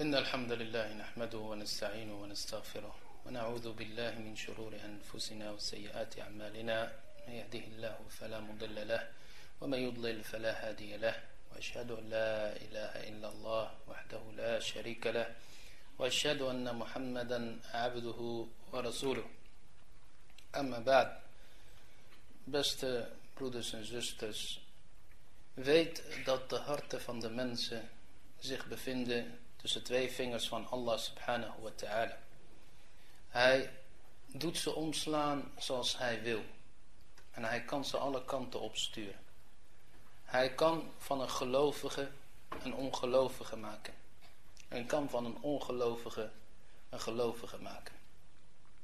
إن الحمد لله نحمده ونستعينه ونستغفره ونعوذ بالله من شرور أنفسنا وسيئات أعمالنا. من يهده الله فلا مضل له ومن يضلل فلا هادي له وأشهد أن لا إله إلا الله وحده لا شريك له وأشهد أن محمدا عبده ورسوله. أما بعد Beste broeders en zusters, weet dat de harten van de mensen zich bevinden tussen twee vingers van Allah subhanahu wa ta'ala. Hij doet ze omslaan zoals hij wil. En hij kan ze alle kanten opsturen. Hij kan van een gelovige een ongelovige maken. En kan van een ongelovige een gelovige maken.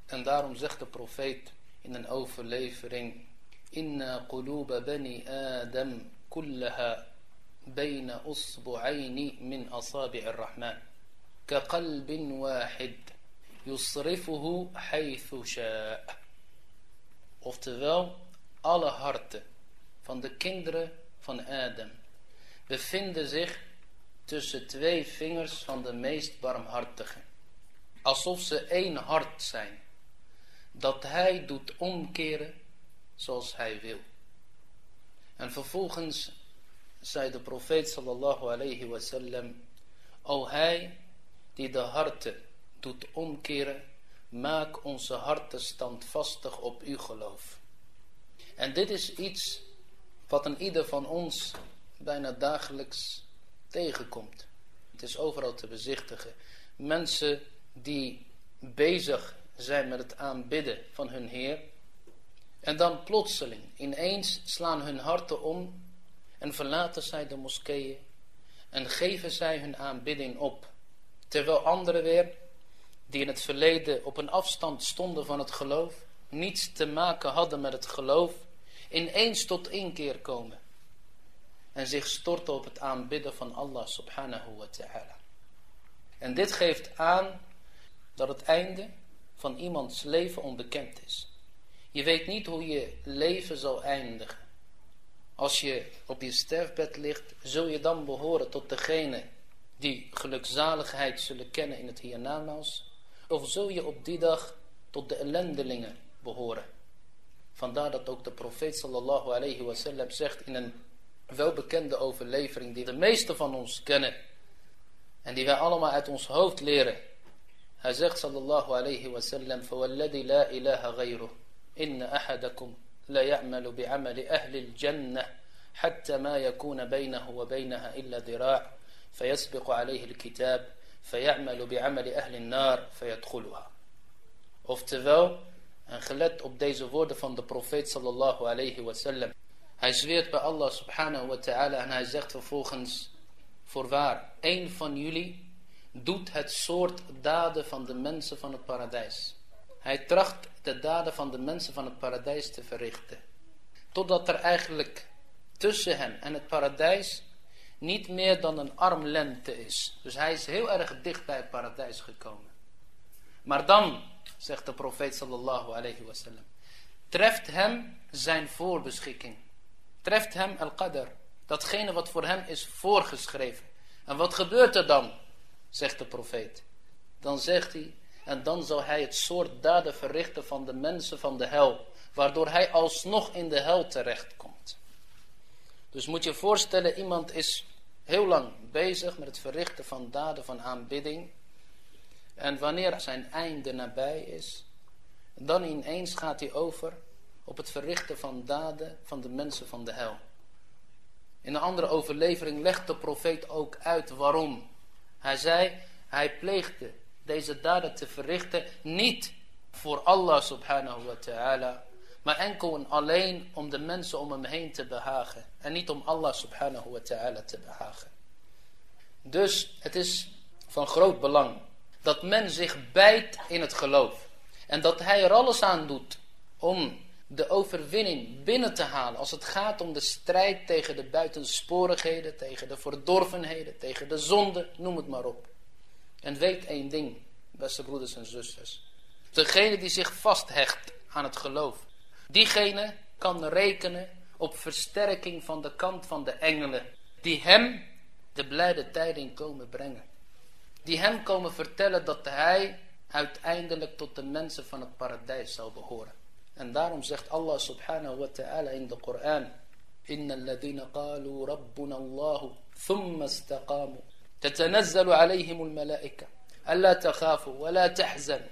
En daarom zegt de profeet in een overlevering... Inna quluba bani Adam kullaha بين أصبعين من أصابع الرحمن كقلب واحد يصرفه حيث شاء Oftewel, alle harten van de kinderen van Adam bevinden zich tussen twee vingers van de meest barmhartige. Alsof ze één hart zijn, dat hij doet omkeren zoals hij wil. En vervolgens zei de profeet sallallahu alayhi wasallam, o hij die de harten doet omkeren, maak onze harten standvastig op uw geloof. En dit is iets wat een ieder van ons bijna dagelijks tegenkomt. Het is overal te bezichtigen. Mensen die bezig zijn met het aanbidden van hun Heer, en dan plotseling, ineens slaan hun harten om en verlaten zij de moskeeën en geven zij hun aanbidding op. Terwijl anderen weer, die in het verleden op een afstand stonden van het geloof, niets te maken hadden met het geloof, ineens tot inkeer komen. En zich storten op het aanbidden van Allah subhanahu wa ta'ala. En dit geeft aan dat het einde van iemands leven onbekend is. Je weet niet hoe je leven zal eindigen Als je op je sterfbed ligt, zul je dan behoren tot degene die gelukzaligheid zullen kennen in het hiernamaals? Of zul je op die dag tot de ellendelingen behoren? Vandaar dat ook de profeet sallallahu alayhi wasallam zegt in een welbekende overlevering die de meeste van ons kennen. En die wij allemaal uit ons hoofd leren. Hij zegt sallallahu alayhi wasallam, فَوَالَّذِي لَا إِلَهَ غَيْرُهُ إن أحدكم لا يعمل بعمل أهل الجنة حتى ما يكون بينه وبينها إلا ذراع فيسبق عليه الكتاب فيعمل بعمل أهل النار فيدخلها Oftewel, en gelet op deze woorden van de profeet sallallahu alayhi wasallam. Hij zweert bij Allah subhanahu wa ta'ala en hij zegt vervolgens, voorwaar, één van jullie doet het soort daden van de mensen van het paradijs. Hij tracht de daden van de mensen van het paradijs te verrichten. Totdat er eigenlijk tussen hem en het paradijs niet meer dan een armlengte is. Dus hij is heel erg dicht bij het paradijs gekomen. Maar dan, zegt de profeet sallallahu alayhi wasallam, treft hem zijn voorbeschikking. Treft hem al-qadr. Datgene wat voor hem is voorgeschreven. En wat gebeurt er dan? Zegt de profeet. Dan zegt hij, en dan zal hij het soort daden verrichten van de mensen van de hel. Waardoor hij alsnog in de hel terechtkomt. Dus moet je voorstellen, iemand is heel lang bezig met het verrichten van daden van aanbidding. En wanneer zijn einde nabij is, dan ineens gaat hij over op het verrichten van daden van de mensen van de hel. In een andere overlevering legt de profeet ook uit waarom. Hij zei, hij pleegde deze daden te verrichten niet voor Allah subhanahu wa ta'ala, maar enkel en alleen om de mensen om hem heen te behagen en niet om Allah subhanahu wa ta'ala te behagen. Dus het is van groot belang dat men zich bijt in het geloof en dat hij er alles aan doet om de overwinning binnen te halen als het gaat om de strijd tegen de buitensporigheden, tegen de verdorvenheden, tegen de zonde, noem het maar op. En weet één ding, beste broeders en zusters. Degene die zich vasthecht aan het geloof. Diegene kan rekenen op versterking van de kant van de engelen. Die hem de blijde tijding komen brengen. die hem komen vertellen dat hij uiteindelijk tot de mensen van het paradijs zou behoren. En daarom zegt Allah subhanahu wa ta'ala in de Koran, Inna alladhina qalu rabbuna Allahu thumma istaqamu تتنزل عليهم الملائكة ألا تخافوا ولا تحزنوا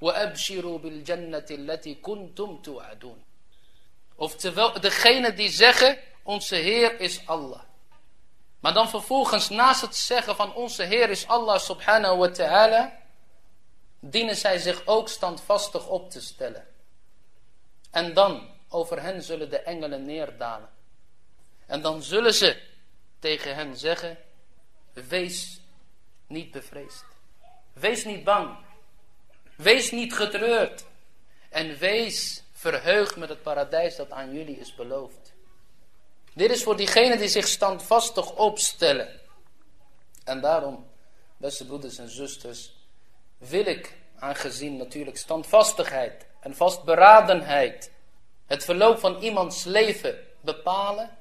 وأبشروا بالجنة التي كنتم توعدون Oftewel, degene die zeggen, onze Heer is Allah. Maar dan vervolgens, naast het zeggen van onze Heer is Allah subhanahu wa ta'ala, dienen zij zich ook standvastig op te stellen. En dan, over hen zullen de engelen neerdalen. En dan zullen ze tegen hen zeggen, wees niet bevreesd. Wees niet bang. Wees niet getreurd. En wees verheugd met het paradijs dat aan jullie is beloofd. Dit is voor diegenen die zich standvastig opstellen. En daarom, beste broeders en zusters, wil ik, aangezien natuurlijk standvastigheid en vastberadenheid, het verloop van iemands leven bepalen,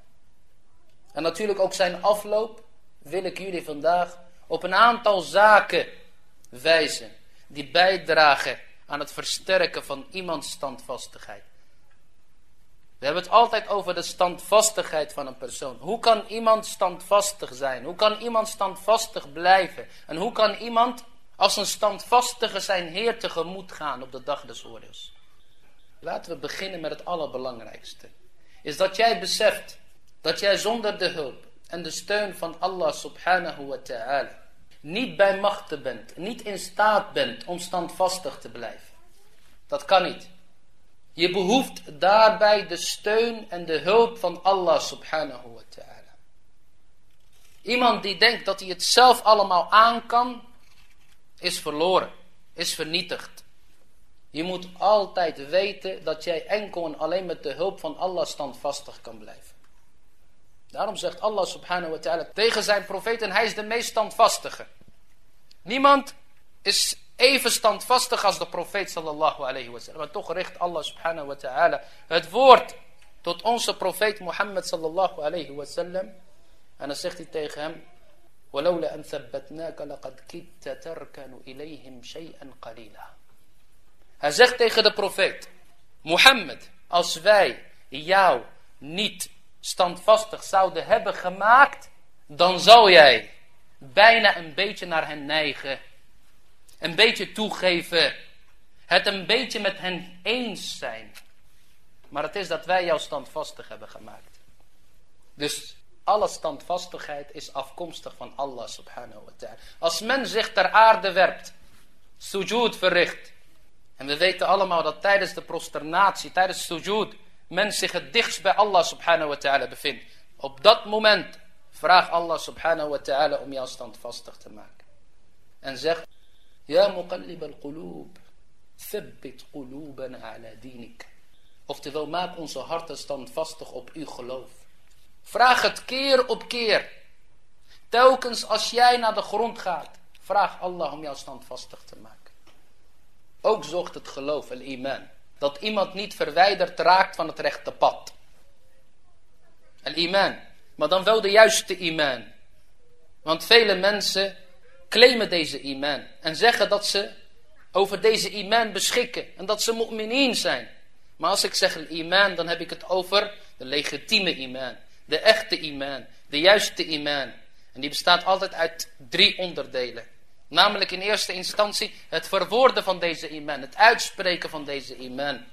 en natuurlijk ook zijn afloop, wil ik jullie vandaag op een aantal zaken wijzen die bijdragen aan het versterken van iemands standvastigheid. We hebben het altijd over de standvastigheid van een persoon. Hoe kan iemand standvastig zijn? Hoe kan iemand standvastig blijven? En hoe kan iemand als een standvastige zijn Heer tegemoet gaan op de dag des oordeels? Laten we beginnen met het allerbelangrijkste. Is dat jij beseft dat jij zonder de hulp en de steun van Allah subhanahu wa ta'ala niet bij machten bent, niet in staat bent om standvastig te blijven. Dat kan niet. Je behoeft daarbij de steun en de hulp van Allah subhanahu wa ta'ala. Iemand die denkt dat hij het zelf allemaal aan kan, is verloren, is vernietigd. Je moet altijd weten dat jij enkel en alleen met de hulp van Allah standvastig kan blijven. Daarom zegt Allah subhanahu wa ta'ala tegen zijn profeet en hij is de meest standvastige. Niemand is even standvastig als de profeet sallallahu alayhi wa sallam. Maar toch richt Allah subhanahu wa ta'ala het woord tot onze profeet Mohammed sallallahu alayhi wa sallam. En dan zegt hij tegen hem. ولولا أن ثبتناك لقد كدت تركن إليهم شيئا قليلا. Hij zegt tegen de profeet. Mohammed, als wij jou niet standvastig zouden hebben gemaakt, dan zou jij bijna een beetje naar hen neigen. Een beetje toegeven. Het een beetje met hen eens zijn. Maar het is dat wij jou standvastig hebben gemaakt. Dus alle standvastigheid is afkomstig van Allah subhanahu wa ta'ala. Als men zich ter aarde werpt, sujud verricht. En we weten allemaal dat tijdens de prosternatie, tijdens sujud, men zich het dichtst bij Allah subhanahu wa ta'ala bevindt. Op dat moment vraag Allah subhanahu wa ta'ala om jou standvastig te maken. En zeg, Ja muqallib al-quloob, thabbit ala dinik. Oftewel, maak onze harten standvastig op uw geloof. Vraag het keer op keer. Telkens als jij naar de grond gaat, vraag Allah om jou standvastig te maken. Ook zorgt het geloof, el iman dat iemand niet verwijderd raakt van het rechte pad. En iman. Maar dan wel de juiste iman. Want vele mensen claimen deze iman. En zeggen dat ze over deze iman beschikken. En dat ze mu'minien zijn. Maar als ik zeg iman, dan heb ik het over de legitieme iman. De echte iman. De juiste iman. En die bestaat altijd uit drie onderdelen. Namelijk in eerste instantie het verwoorden van deze iman. Het uitspreken van deze iman.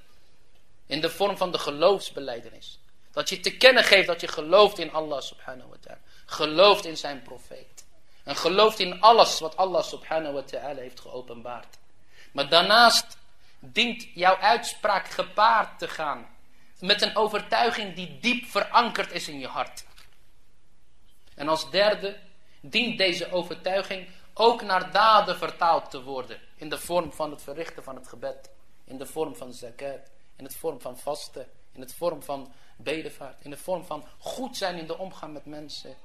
In de vorm van de geloofsbeleidenis. Dat je te kennen geeft dat je gelooft in Allah subhanahu wa ta'ala. Gelooft in zijn profeet. En gelooft in alles wat Allah subhanahu wa ta'ala heeft geopenbaard. Maar daarnaast dient jouw uitspraak gepaard te gaan. Met een overtuiging die diep verankerd is in je hart. En als derde dient deze overtuiging ook naar daden vertaald te worden. In de vorm van het verrichten van het gebed. In de vorm van zakat. In de vorm van vasten. In de vorm van bedevaart. In de vorm van goed zijn in de omgang met mensen.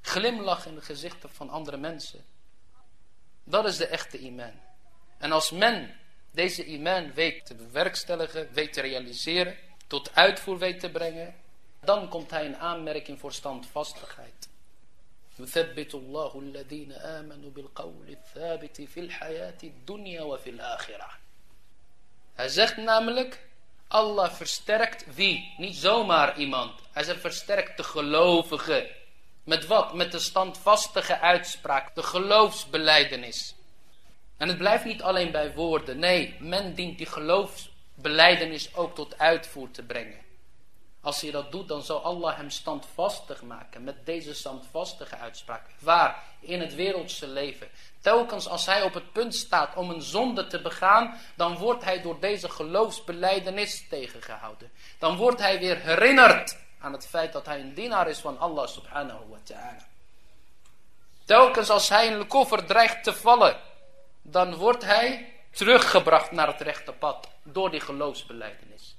Glimlach in de gezichten van andere mensen. Dat is de echte iman. En als men deze iman weet te bewerkstelligen, weet te realiseren, tot uitvoer weet te brengen, dan komt hij in aanmerking voor standvastigheid. يثبت الله الذين آمنوا بالقول الثابت في الحياة الدنيا وفي الآخرة Hij zegt namelijk, Allah versterkt wie? Niet zomaar iemand. Hij zegt versterkt de gelovigen. Met wat? Met de standvastige uitspraak, de geloofsbeleidenis. En het blijft niet alleen bij woorden. Nee, men dient die geloofsbeleidenis ook tot uitvoer te brengen. Als hij dat doet, dan zal Allah hem standvastig maken met deze standvastige uitspraak. Waar? In het wereldse leven. Telkens als hij op het punt staat om een zonde te begaan, dan wordt hij door deze geloofsbeleidenis tegengehouden. Dan wordt hij weer herinnerd aan het feit dat hij een dienaar is van Allah subhanahu wa ta'ala. Telkens als hij in de koffer dreigt te vallen, dan wordt hij teruggebracht naar het rechte pad door die geloofsbeleidenis.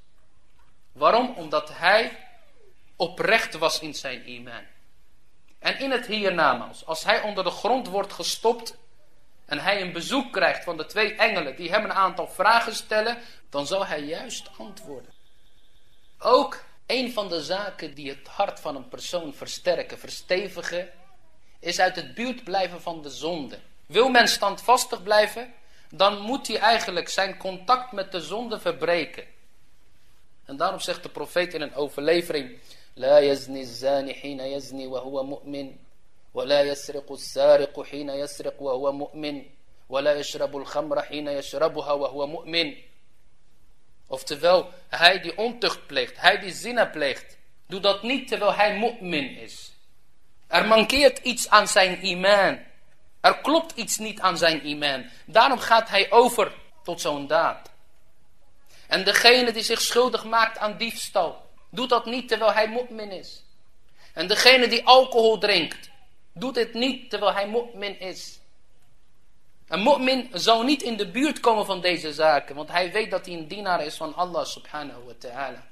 Waarom? Omdat hij oprecht was in zijn iman. En in het hiernamaals, als hij onder de grond wordt gestopt en hij een bezoek krijgt van de twee engelen die hem een aantal vragen stellen, dan zal hij juist antwoorden. Ook een van de zaken die het hart van een persoon versterken, verstevigen, is uit het buurt blijven van de zonde. Wil men standvastig blijven, dan moet hij eigenlijk zijn contact met de zonde verbreken. En daarom zegt de profeet in een overlevering, La yazni hina yazni wa huwa hina yasriq wa huwa mu'min, wa la yashrabu al-khamra hina yashrabuha wa huwa mu'min. Oftewel, hij die ontucht pleegt, hij die zina pleegt, doet dat niet terwijl hij mu'min is. Er mankeert iets aan zijn iman. Er klopt iets niet aan zijn iman. Daarom gaat hij over tot zo'n daad. En degene die zich schuldig maakt aan diefstal, doet dat niet terwijl hij mu'min is. En degene die alcohol drinkt, doet dit niet terwijl hij mu'min is. Een mu'min zou niet in de buurt komen van deze zaken, want hij weet dat hij een dienaar is van Allah subhanahu wa ta'ala.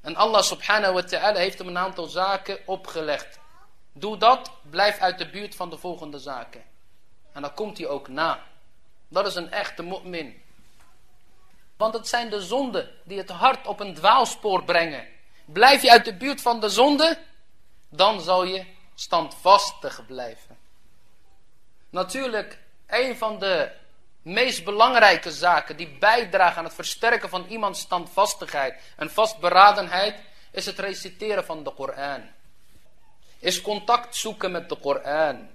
En Allah subhanahu wa ta'ala heeft hem een aantal zaken opgelegd. Doe dat, blijf uit de buurt van de volgende zaken. En dan komt hij ook na. Dat is een echte mu'min. Want het zijn de zonden die het hart op een dwaalspoor brengen. Blijf je uit de buurt van de zonde, dan zal je standvastig blijven. Natuurlijk, een van de meest belangrijke zaken die bijdragen aan het versterken van iemands standvastigheid en vastberadenheid, is het reciteren van de Koran. Is contact zoeken met de Koran.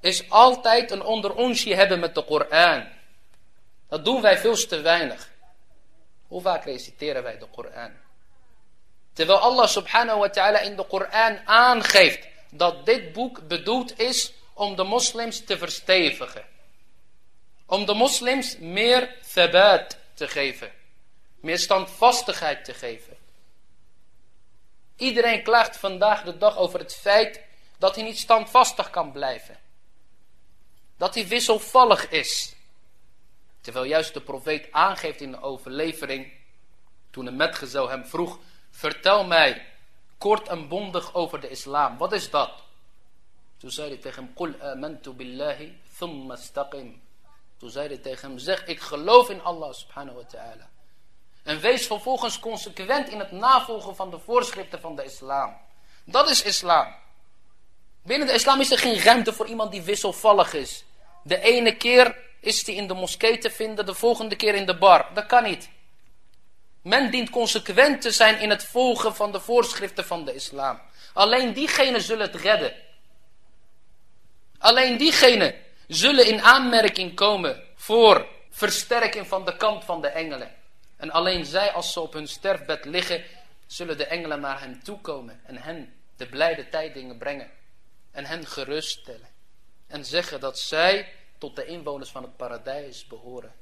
Is altijd een onderonsje hebben met de Koran. Dat doen wij veel te weinig. Hoe vaak reciteren wij de Koran? Terwijl Allah subhanahu wa ta'ala in de Koran aangeeft dat dit boek bedoeld is om de moslims te verstevigen. Om de moslims meer thabat te geven. Meer standvastigheid te geven. Iedereen klaagt vandaag de dag over het feit dat hij niet standvastig kan blijven. Dat hij wisselvallig is. Terwijl juist de profeet aangeeft in de overlevering, toen een metgezel hem vroeg, vertel mij kort en bondig over de islam. Wat is dat? Toen zei hij tegen hem, Qul amantu billahi thumma staqim. Toen zei hij tegen hem, zeg ik geloof in Allah subhanahu wa ta'ala. En wees vervolgens consequent in het navolgen van de voorschriften van de islam. Dat is islam. Binnen de islam is er geen ruimte voor iemand die wisselvallig is. De ene keer is hij in de moskee te vinden, de volgende keer in de bar. Dat kan niet. Men dient consequent te zijn in het volgen van de voorschriften van de islam. Alleen diegenen zullen het redden. Alleen diegenen zullen in aanmerking komen voor versterking van de kant van de engelen. En alleen zij, als ze op hun sterfbed liggen, zullen de engelen naar hen toekomen en hen de blijde tijdingen brengen. En hen geruststellen. En zeggen dat zij tot de inwoners van het paradijs behoren.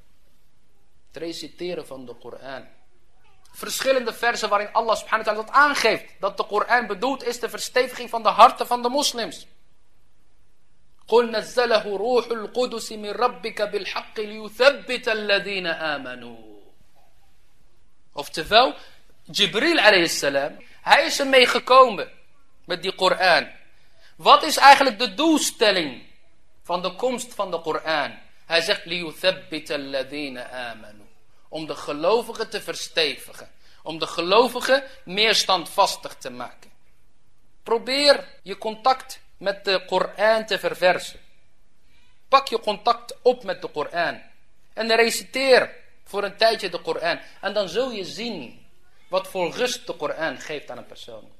Het reciteren van de Koran. Verschillende versen waarin Allah subhanahu wa ta'ala dat aangeeft. Dat de Koran bedoeld is de versteviging van de harten van de moslims. قل نزله روح القدس من ربك بالحق ليثبت الذين آمنوا Oftewel, Jibril alayhi hij is ermee gekomen met die Koran. Wat is eigenlijk de doelstelling van de komst van de Koran? Hij zegt, لِيُثَبِّتَ الَّذِينَ آمَنُوا Om de gelovigen te verstevigen. Om de gelovigen meer standvastig te maken. Probeer je contact met de Koran te verversen. Pak je contact op met de Koran. En reciteer voor een tijdje de Koran. En dan zul je zien wat voor rust de Koran geeft aan een persoon.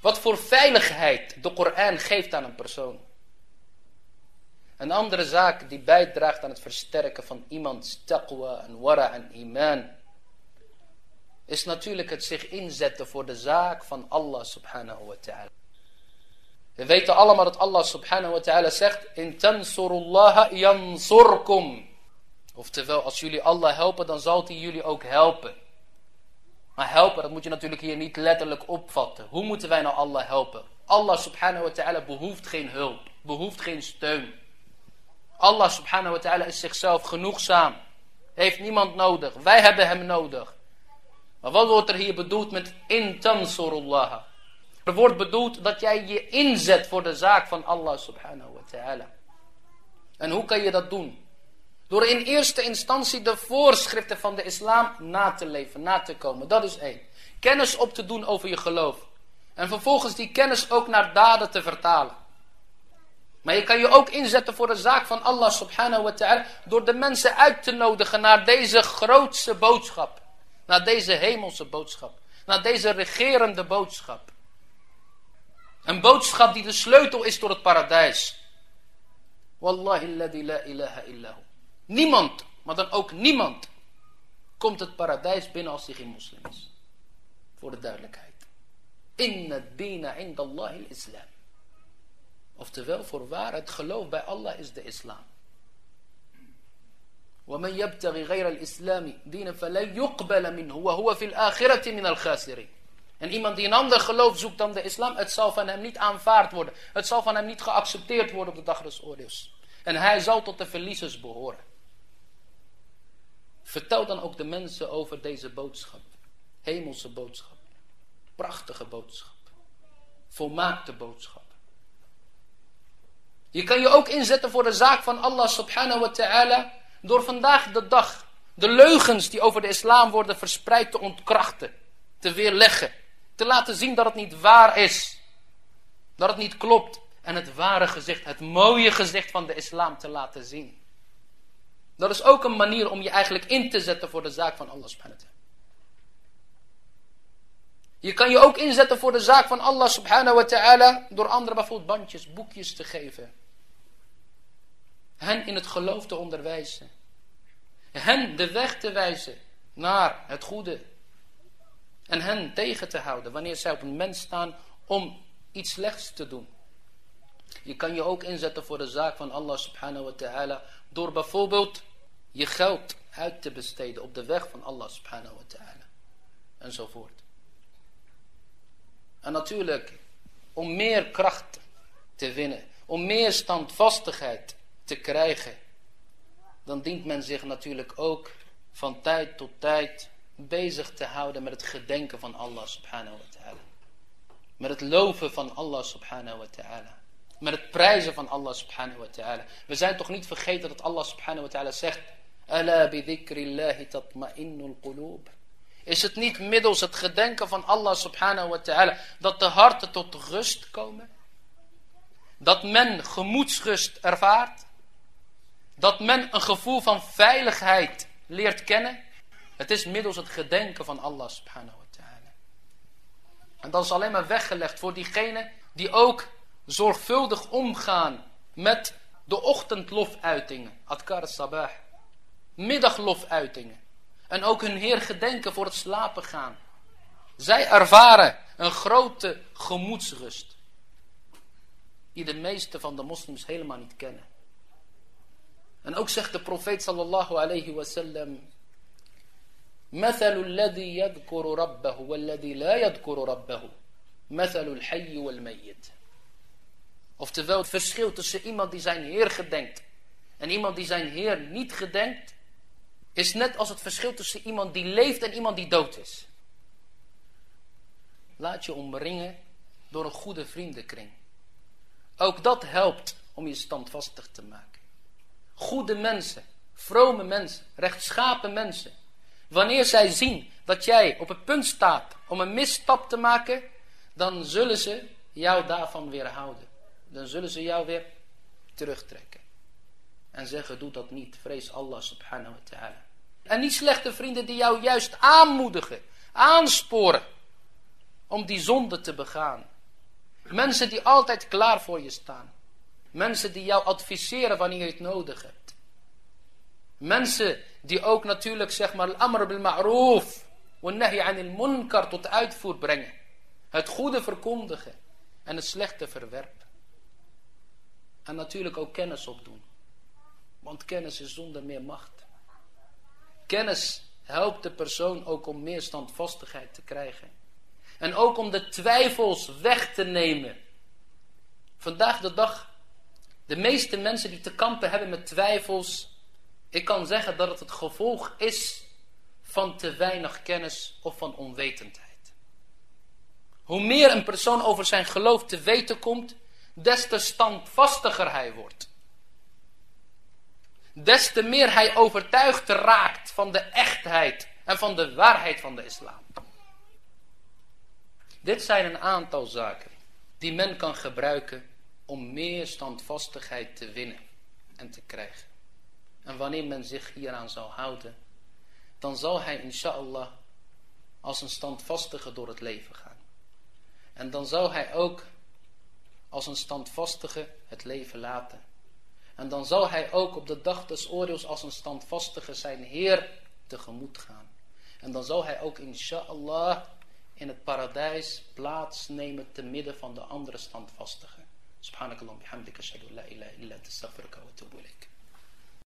Wat voor veiligheid de Koran geeft aan een persoon. Een andere zaak die bijdraagt aan het versterken van iemands taqwa en wara en iman. Is natuurlijk het zich inzetten voor de zaak van Allah subhanahu wa ta'ala. We weten allemaal dat Allah subhanahu wa ta'ala zegt. In tansurullaha yansurkum. Oftewel, als jullie Allah helpen, dan zal hij jullie ook helpen. Maar helpen, dat moet je natuurlijk hier niet letterlijk opvatten. Hoe moeten wij nou Allah helpen? Allah subhanahu wa ta'ala behoeft geen hulp, behoeft geen steun. Allah subhanahu wa ta'ala is zichzelf genoegzaam. Heeft niemand nodig. Wij hebben hem nodig. Maar wat wordt er hier bedoeld met in tansurullah? Er wordt bedoeld dat jij je inzet voor de zaak van Allah subhanahu wa ta'ala. En hoe kan je dat doen? Door in eerste instantie de voorschriften van de islam na te leven, na te komen. Dat is één. Kennis op te doen over je geloof. En vervolgens die kennis ook naar daden te vertalen. Maar je kan je ook inzetten voor de zaak van Allah subhanahu wa ta'ala. Door de mensen uit te nodigen naar deze grootste boodschap. Naar deze hemelse boodschap. Naar deze regerende boodschap. Een boodschap die de sleutel is tot het paradijs. Wallahi la ilaha illahu. Niemand, maar dan ook niemand, komt het paradijs binnen als hij geen moslim is. Voor de duidelijkheid. Inna dina Allah islam. Oftewel, voorwaar, het geloof bij Allah is de islam. ومن يبتغي غير الإسلام دينا فلن يقبل منه وهو في الآخرة من الخاسرين en iemand die een ander geloof zoekt dan de islam, het zal van hem niet aanvaard worden. Het zal van hem niet geaccepteerd worden op de dag des oordeels. En hij zal tot de verliezers behoren. Vertel dan ook de mensen over deze boodschap. Hemelse boodschap. Prachtige boodschap. Volmaakte boodschap. Je kan je ook inzetten voor de zaak van Allah subhanahu wa ta'ala. Door vandaag de dag de leugens die over de islam worden verspreid te ontkrachten. Te weerleggen. Te laten zien dat het niet waar is. Dat het niet klopt. En het ware gezicht, het mooie gezicht van de islam te laten zien. Dat is ook een manier om je eigenlijk in te zetten voor de zaak van Allah subhanahu wa ta'ala. Je kan je ook inzetten voor de zaak van Allah subhanahu wa ta'ala door anderen bijvoorbeeld bandjes, boekjes te geven. Hen in het geloof te onderwijzen. Hen de weg te wijzen naar het goede. En hen tegen te houden wanneer zij op een mens staan om iets slechts te doen. Je kan je ook inzetten voor de zaak van Allah subhanahu wa ta'ala door bijvoorbeeld je geld uit te besteden op de weg van Allah subhanahu wa ta'ala. Enzovoort. En natuurlijk, om meer kracht te winnen, om meer standvastigheid te krijgen, dan dient men zich natuurlijk ook van tijd tot tijd bezig te houden met het gedenken van Allah subhanahu wa ta'ala. Met het loven van Allah subhanahu wa ta'ala. Met het prijzen van Allah subhanahu wa ta'ala. We zijn toch niet vergeten dat Allah subhanahu wa ta'ala zegt. Ala bidhikrillahi tatma'innul qulub. Is het niet middels het gedenken van Allah subhanahu wa ta'ala dat de harten tot rust komen? Dat men gemoedsrust ervaart? Dat men een gevoel van veiligheid leert kennen? Het is middels het gedenken van Allah subhanahu wa ta'ala. En dat is alleen maar weggelegd voor diegenen die ook zorgvuldig omgaan met de ochtendlofuitingen. Adkar sabah. Middaglofuitingen. En ook hun Heer gedenken voor het slapen gaan. Zij ervaren een grote gemoedsrust. Die de meeste van de moslims helemaal niet kennen. En ook zegt de profeet sallallahu alayhi wa sallam. مثل الذي يذكر ربه والذي لا يذكر ربه مثل الحي والميت Oftewel het verschil tussen iemand die zijn Heer gedenkt en iemand die zijn Heer niet gedenkt, is net als het verschil tussen iemand die leeft en iemand die dood is. Laat je omringen door een goede vriendenkring. Ook dat helpt om je standvastig te maken. Goede mensen, vrome mensen, rechtschapen mensen. Wanneer zij zien dat jij op het punt staat om een misstap te maken, dan zullen ze jou daarvan weerhouden. Dan zullen ze jou weer terugtrekken. En zeggen, doe dat niet. Vrees Allah subhanahu wa ta'ala. En niet slechte vrienden die jou juist aanmoedigen. Aansporen. Om die zonde te begaan. Mensen die altijd klaar voor je staan. Mensen die jou adviseren wanneer je het nodig hebt. Mensen die ook natuurlijk zeg maar al-amr bil ma'roof. Wa-nahi anil munkar tot uitvoer brengen. Het goede verkondigen. En het slechte verwerpen. En natuurlijk ook kennis opdoen. Want kennis is zonder meer macht. Kennis helpt de persoon ook om meer standvastigheid te krijgen. En ook om de twijfels weg te nemen. Vandaag de dag, de meeste mensen die te kampen hebben met twijfels, ik kan zeggen dat het het gevolg is van te weinig kennis of van onwetendheid. Hoe meer een persoon over zijn geloof te weten komt, des te standvastiger hij wordt. Des te meer hij overtuigd raakt van de echtheid en van de waarheid van de islam. Dit zijn een aantal zaken die men kan gebruiken om meer standvastigheid te winnen en te krijgen. En wanneer men zich hieraan zal houden, dan zal hij inshallah als een standvastige door het leven gaan. En dan zal hij ook als een standvastige het leven laten. En dan zal hij ook op de dag des oordeels als een standvastige zijn Heer tegemoet gaan. En dan zal hij ook inshallah in het paradijs plaatsnemen te midden van de andere standvastigen. subxaanaka allahuma bixamdika ashhadu an laa ilaha illa anta astaqfiruka wa atuubu ilayk.